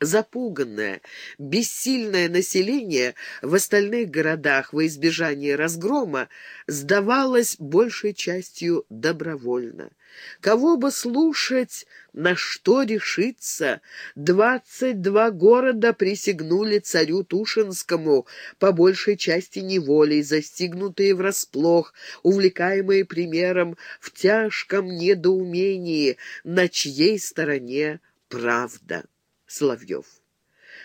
Запуганное, бессильное население в остальных городах во избежание разгрома сдавалось большей частью добровольно. Кого бы слушать, на что решиться? Двадцать два города присягнули царю Тушинскому, по большей части неволей, застигнутые врасплох, увлекаемые примером в тяжком недоумении, на чьей стороне правда. Соловьев.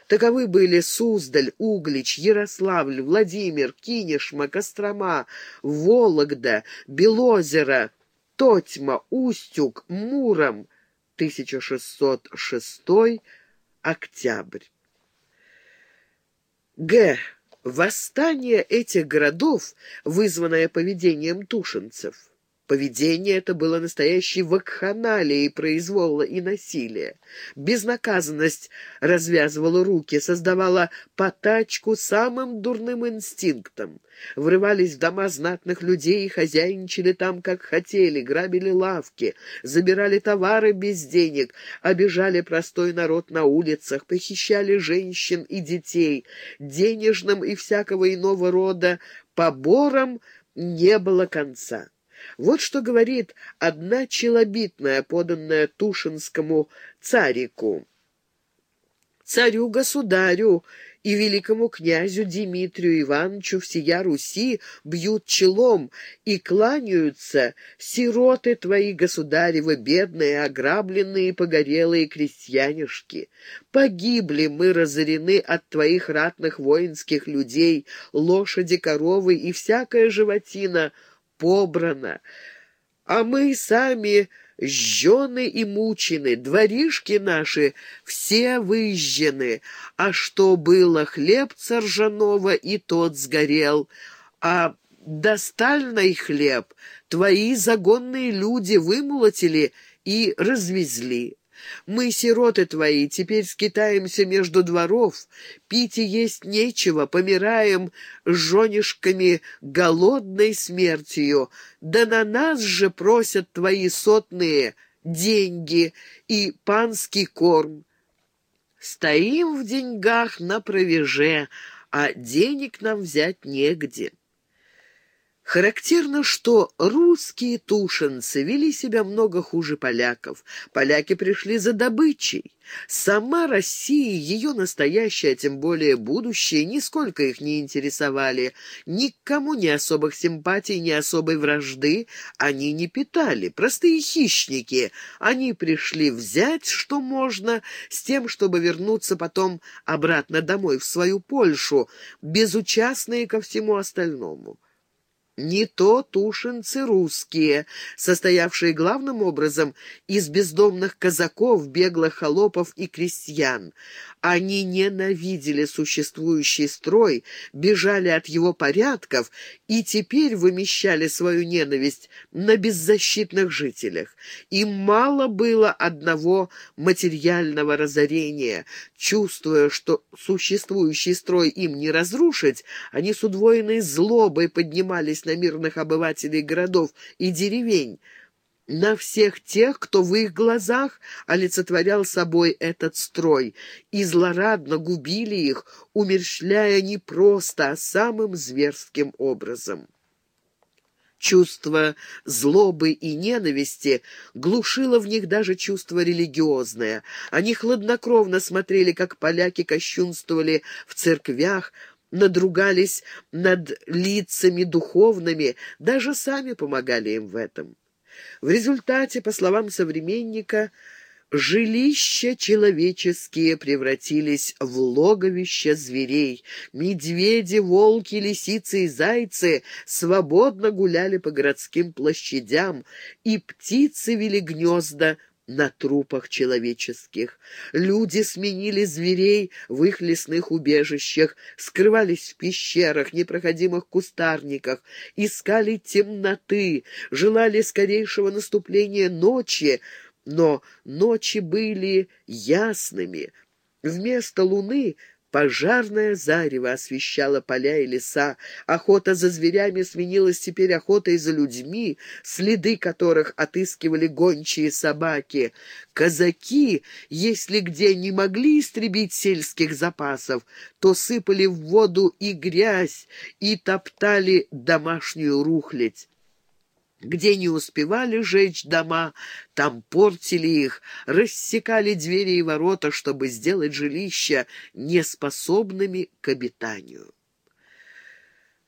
Таковы были Суздаль, Углич, Ярославль, Владимир, Кинешма, Кострома, Вологда, Белозеро, Тотьма, Устюг, Муром, 1606 октябрь. Г. Восстание этих городов, вызванное поведением тушинцев. Поведение это было настоящей вакханалией произвола и насилия. Безнаказанность развязывала руки, создавала потачку самым дурным инстинктом. Врывались в дома знатных людей и хозяйничали там, как хотели, грабили лавки, забирали товары без денег, обижали простой народ на улицах, похищали женщин и детей. Денежным и всякого иного рода поборам не было конца. Вот что говорит одна челобитная, поданная Тушинскому царику. «Царю-государю и великому князю Дмитрию Ивановичу всея Руси бьют челом и кланяются сироты твои, государевы, бедные, ограбленные, погорелые крестьянишки. Погибли мы, разорены от твоих ратных воинских людей, лошади, коровы и всякая животина — побрано, а мы сами жжены и мучены, дворишки наши все выжжены, а что было хлебца ржаного, и тот сгорел, а достальный хлеб твои загонные люди вымолотили и развезли. Мы, сироты твои, теперь скитаемся между дворов, пить и есть нечего, помираем женишками голодной смертью, да на нас же просят твои сотные деньги и панский корм. Стоим в деньгах на провеже, а денег нам взять негде». Характерно, что русские тушенцы вели себя много хуже поляков. Поляки пришли за добычей. Сама Россия, ее настоящее, а тем более будущее, нисколько их не интересовали. Никому ни особых симпатий, ни особой вражды они не питали. Простые хищники. Они пришли взять, что можно, с тем, чтобы вернуться потом обратно домой, в свою Польшу, безучастные ко всему остальному. Не то тушинцы русские, состоявшие главным образом из бездомных казаков, беглых холопов и крестьян. Они ненавидели существующий строй, бежали от его порядков и теперь вымещали свою ненависть на беззащитных жителях. Им мало было одного материального разорения. Чувствуя, что существующий строй им не разрушить, они с удвоенной злобой поднимались на мирных обывателей городов и деревень, на всех тех, кто в их глазах олицетворял собой этот строй, и злорадно губили их, умерщвляя не просто, а самым зверским образом. Чувство злобы и ненависти глушило в них даже чувство религиозное. Они хладнокровно смотрели, как поляки кощунствовали в церквях, надругались над лицами духовными, даже сами помогали им в этом. В результате, по словам современника, Жилища человеческие превратились в логовища зверей. Медведи, волки, лисицы и зайцы свободно гуляли по городским площадям, и птицы вели гнезда на трупах человеческих. Люди сменили зверей в их лесных убежищах, скрывались в пещерах, непроходимых кустарниках, искали темноты, желали скорейшего наступления ночи, но ночи были ясными. Вместо луны Пожарное зарево освещало поля и леса. Охота за зверями сменилась теперь охотой за людьми, следы которых отыскивали гончие собаки. Казаки, если где не могли истребить сельских запасов, то сыпали в воду и грязь, и топтали домашнюю рухлядь. Где не успевали жечь дома, там портили их, рассекали двери и ворота, чтобы сделать жилища неспособными к обитанию.